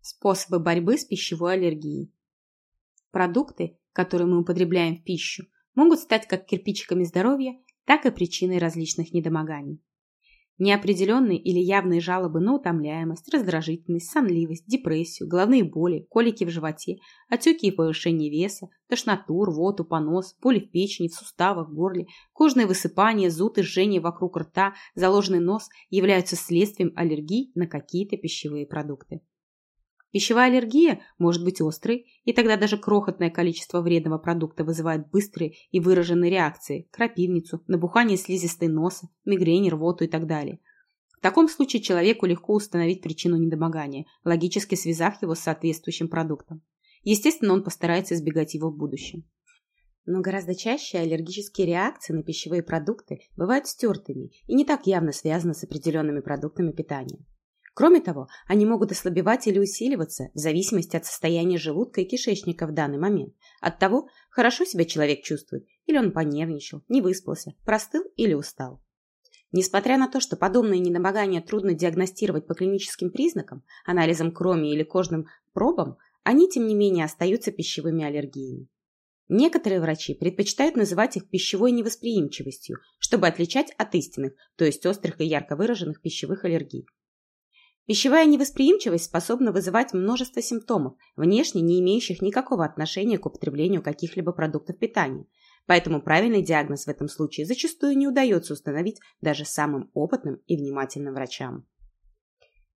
Способы борьбы с пищевой аллергией. Продукты, которые мы употребляем в пищу, могут стать как кирпичиками здоровья, так и причиной различных недомоганий. Неопределенные или явные жалобы на утомляемость, раздражительность, сонливость, депрессию, головные боли, колики в животе, отеки и повышение веса, тошноту, рвоту, понос, боли в печени, в суставах, горле, кожное высыпание, зуд и жжение вокруг рта, заложенный нос являются следствием аллергии на какие-то пищевые продукты. Пищевая аллергия может быть острой, и тогда даже крохотное количество вредного продукта вызывает быстрые и выраженные реакции – крапивницу, набухание слизистой носа, мигрень, рвоту и так далее. В таком случае человеку легко установить причину недомогания, логически связав его с соответствующим продуктом. Естественно, он постарается избегать его в будущем. Но гораздо чаще аллергические реакции на пищевые продукты бывают стертыми и не так явно связаны с определенными продуктами питания. Кроме того, они могут ослабевать или усиливаться в зависимости от состояния желудка и кишечника в данный момент, от того, хорошо себя человек чувствует, или он понервничал, не выспался, простыл или устал. Несмотря на то, что подобные недомогания трудно диагностировать по клиническим признакам, анализом крови или кожным пробам, они, тем не менее, остаются пищевыми аллергиями. Некоторые врачи предпочитают называть их пищевой невосприимчивостью, чтобы отличать от истинных, то есть острых и ярко выраженных пищевых аллергий. Пищевая невосприимчивость способна вызывать множество симптомов, внешне не имеющих никакого отношения к употреблению каких-либо продуктов питания. Поэтому правильный диагноз в этом случае зачастую не удается установить даже самым опытным и внимательным врачам.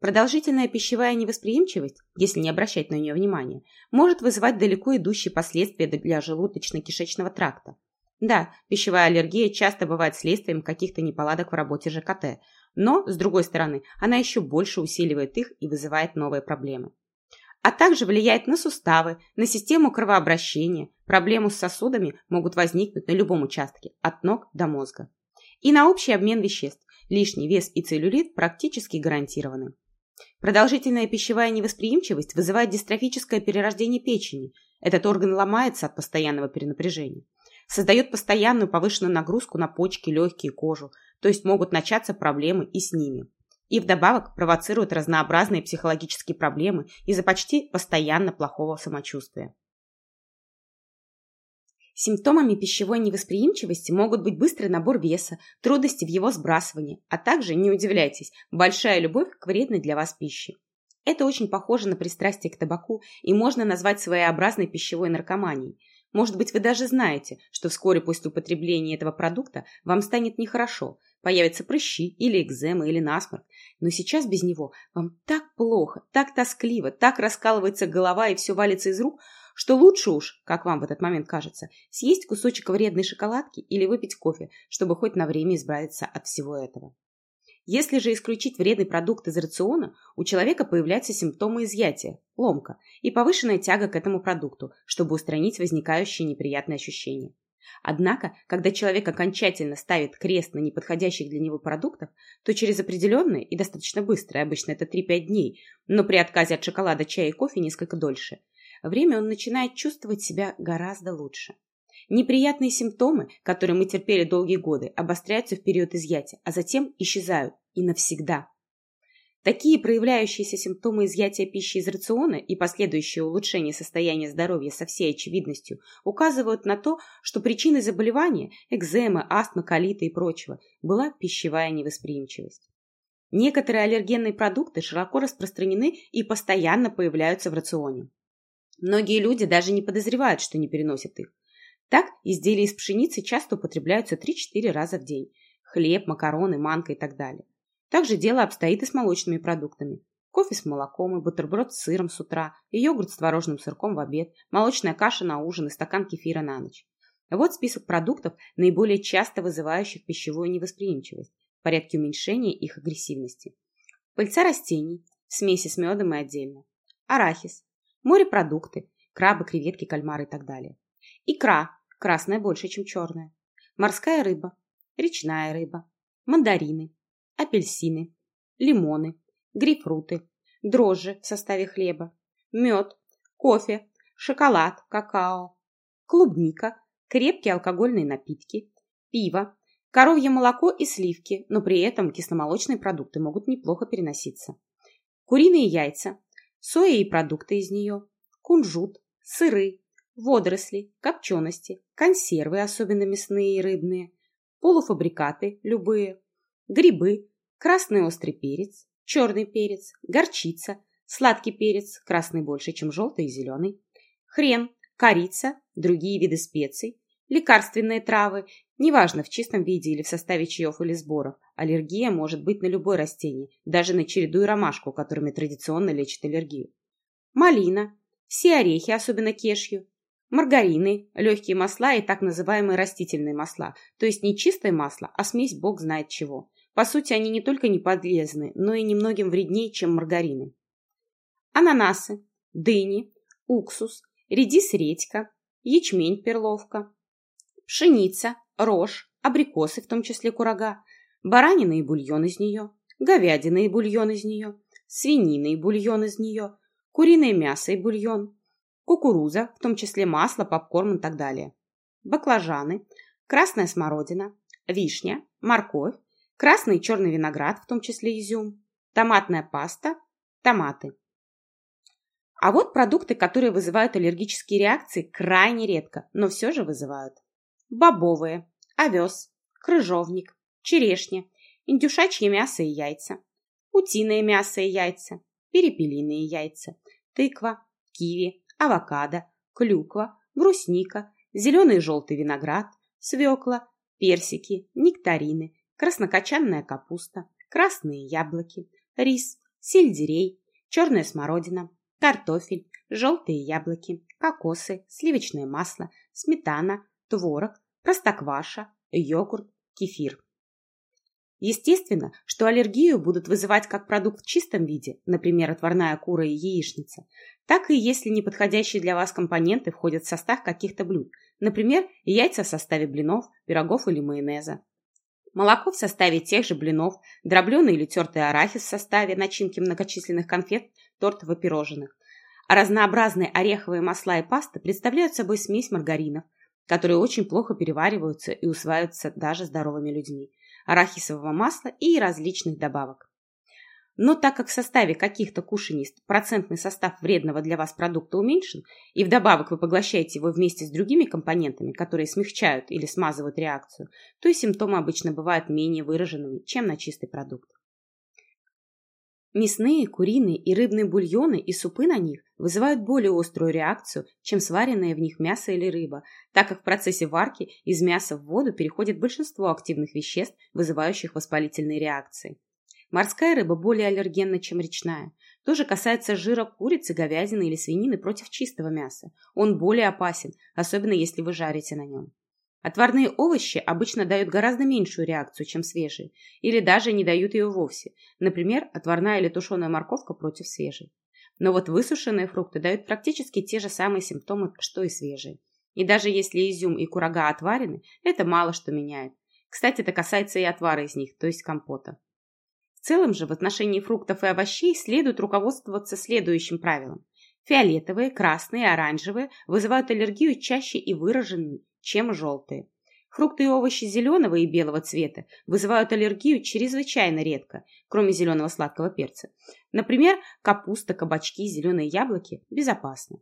Продолжительная пищевая невосприимчивость, если не обращать на нее внимания, может вызывать далеко идущие последствия для желудочно-кишечного тракта. Да, пищевая аллергия часто бывает следствием каких-то неполадок в работе ЖКТ, но, с другой стороны, она еще больше усиливает их и вызывает новые проблемы. А также влияет на суставы, на систему кровообращения. Проблемы с сосудами могут возникнуть на любом участке, от ног до мозга. И на общий обмен веществ. Лишний вес и целлюлит практически гарантированы. Продолжительная пищевая невосприимчивость вызывает дистрофическое перерождение печени. Этот орган ломается от постоянного перенапряжения создает постоянную повышенную нагрузку на почки, легкие кожу, то есть могут начаться проблемы и с ними. И вдобавок провоцирует разнообразные психологические проблемы из-за почти постоянно плохого самочувствия. Симптомами пищевой невосприимчивости могут быть быстрый набор веса, трудности в его сбрасывании, а также, не удивляйтесь, большая любовь к вредной для вас пище. Это очень похоже на пристрастие к табаку и можно назвать своеобразной пищевой наркоманией – может быть, вы даже знаете, что вскоре после употребления этого продукта вам станет нехорошо, появятся прыщи или экземы или насморк. Но сейчас без него вам так плохо, так тоскливо, так раскалывается голова и все валится из рук, что лучше уж, как вам в этот момент кажется, съесть кусочек вредной шоколадки или выпить кофе, чтобы хоть на время избавиться от всего этого. Если же исключить вредный продукт из рациона, у человека появляются симптомы изъятия, ломка и повышенная тяга к этому продукту, чтобы устранить возникающие неприятные ощущения. Однако, когда человек окончательно ставит крест на неподходящих для него продуктах, то через определенные и достаточно быстрые, обычно это 3-5 дней, но при отказе от шоколада, чая и кофе несколько дольше, время он начинает чувствовать себя гораздо лучше. Неприятные симптомы, которые мы терпели долгие годы, обостряются в период изъятия, а затем исчезают и навсегда. Такие проявляющиеся симптомы изъятия пищи из рациона и последующее улучшение состояния здоровья со всей очевидностью указывают на то, что причиной заболевания – экземы, астмы, колита и прочего – была пищевая невосприимчивость. Некоторые аллергенные продукты широко распространены и постоянно появляются в рационе. Многие люди даже не подозревают, что не переносят их. Так, изделия из пшеницы часто употребляются 3-4 раза в день. Хлеб, макароны, манка и так далее. Также дело обстоит и с молочными продуктами. Кофе с молоком и бутерброд с сыром с утра, и йогурт с творожным сырком в обед, молочная каша на ужин и стакан кефира на ночь. Вот список продуктов, наиболее часто вызывающих пищевую невосприимчивость, в порядке уменьшения их агрессивности. Пыльца растений, смеси с медом и отдельно. Арахис, морепродукты, крабы, креветки, кальмары и так далее. Икра, красная больше, чем черная. Морская рыба, речная рыба, мандарины, апельсины, лимоны, грейпфруты, дрожжи в составе хлеба, мед, кофе, шоколад, какао, клубника, крепкие алкогольные напитки, пиво, коровье молоко и сливки, но при этом кисломолочные продукты могут неплохо переноситься, куриные яйца, соя и продукты из нее, кунжут, сыры, водоросли, копчености, консервы, особенно мясные и рыбные, полуфабрикаты, любые, грибы, красный острый перец, черный перец, горчица, сладкий перец, красный больше, чем желтый и зеленый, хрен, корица, другие виды специй, лекарственные травы, неважно в чистом виде или в составе чаев или сборов, аллергия может быть на любое растение, даже на череду и ромашку, которыми традиционно лечат аллергию. Малина, все орехи, особенно кешью, маргарины, легкие масла и так называемые растительные масла, то есть не чистое масло, а смесь бог знает чего. По сути, они не только не полезны, но и немногим вреднее, чем маргарины. Ананасы, дыни, уксус, редис-редька, ячмень-перловка, пшеница, рожь, абрикосы, в том числе курага, баранина и бульон из нее, говядина и бульон из нее, свинина и бульон из нее, куриное мясо и бульон, кукуруза, в том числе масло, попкорн и так далее, баклажаны, красная смородина, вишня, морковь, красный и черный виноград, в том числе изюм, томатная паста, томаты. А вот продукты, которые вызывают аллергические реакции, крайне редко, но все же вызывают. Бобовые, овес, крыжовник, черешня, индюшачье мясо и яйца, утиное мясо и яйца, перепелиные яйца, тыква, киви, авокадо, клюква, брусника, зеленый и желтый виноград, свекла, персики, нектарины, краснокочанная капуста, красные яблоки, рис, сельдерей, черная смородина, картофель, желтые яблоки, кокосы, сливочное масло, сметана, творог, простокваша, йогурт, кефир. Естественно, что аллергию будут вызывать как продукт в чистом виде, например, отварная кура и яичница, так и если неподходящие для вас компоненты входят в состав каких-то блюд, например, яйца в составе блинов, пирогов или майонеза. Молоко в составе тех же блинов, дробленый или тертый арахис в составе начинки многочисленных конфет, тортов и пирожных. А разнообразные ореховые масла и пасты представляют собой смесь маргаринов, которые очень плохо перевариваются и усваиваются даже здоровыми людьми, арахисового масла и различных добавок. Но так как в составе каких-то кушаний процентный состав вредного для вас продукта уменьшен, и вдобавок вы поглощаете его вместе с другими компонентами, которые смягчают или смазывают реакцию, то и симптомы обычно бывают менее выраженными, чем на чистый продукт. Мясные, куриные и рыбные бульоны и супы на них вызывают более острую реакцию, чем сваренное в них мясо или рыба, так как в процессе варки из мяса в воду переходит большинство активных веществ, вызывающих воспалительные реакции. Морская рыба более аллергенна, чем речная. То же касается жира курицы, говядины или свинины против чистого мяса. Он более опасен, особенно если вы жарите на нем. Отварные овощи обычно дают гораздо меньшую реакцию, чем свежие, или даже не дают ее вовсе. Например, отварная или тушеная морковка против свежей. Но вот высушенные фрукты дают практически те же самые симптомы, что и свежие. И даже если изюм и курага отварены, это мало что меняет. Кстати, это касается и отвара из них, то есть компота. В целом же в отношении фруктов и овощей следует руководствоваться следующим правилом. Фиолетовые, красные оранжевые вызывают аллергию чаще и выраженнее, чем желтые. Фрукты и овощи зеленого и белого цвета вызывают аллергию чрезвычайно редко, кроме зеленого сладкого перца. Например, капуста, кабачки, зеленые яблоки безопасны.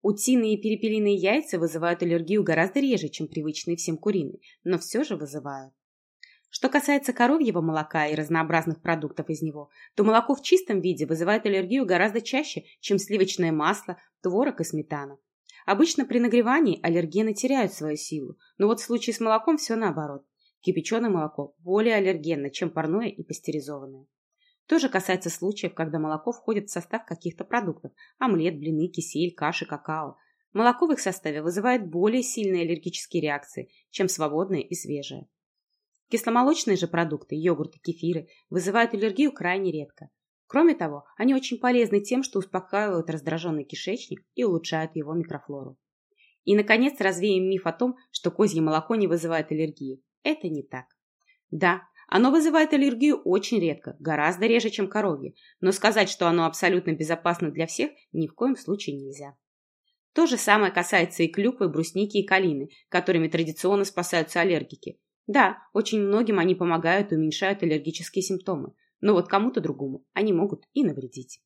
Утиные и перепелиные яйца вызывают аллергию гораздо реже, чем привычные всем куриные, но все же вызывают. Что касается коровьего молока и разнообразных продуктов из него, то молоко в чистом виде вызывает аллергию гораздо чаще, чем сливочное масло, творог и сметана. Обычно при нагревании аллергены теряют свою силу, но вот в случае с молоком все наоборот. Кипяченое молоко более аллергенно, чем парное и пастеризованное. То же касается случаев, когда молоко входит в состав каких-то продуктов – омлет, блины, кисель, каши, какао. Молоко в их составе вызывает более сильные аллергические реакции, чем свободное и свежее. Кисломолочные же продукты, йогурты, кефиры, вызывают аллергию крайне редко. Кроме того, они очень полезны тем, что успокаивают раздраженный кишечник и улучшают его микрофлору. И, наконец, развеем миф о том, что козье молоко не вызывает аллергии. Это не так. Да, оно вызывает аллергию очень редко, гораздо реже, чем коровье, но сказать, что оно абсолютно безопасно для всех, ни в коем случае нельзя. То же самое касается и клюквы, брусники и калины, которыми традиционно спасаются аллергики. Да, очень многим они помогают и уменьшают аллергические симптомы, но вот кому-то другому они могут и навредить.